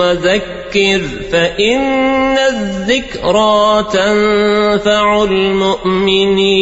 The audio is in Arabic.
وذكر فإن الذكرى تنفع المؤمنين.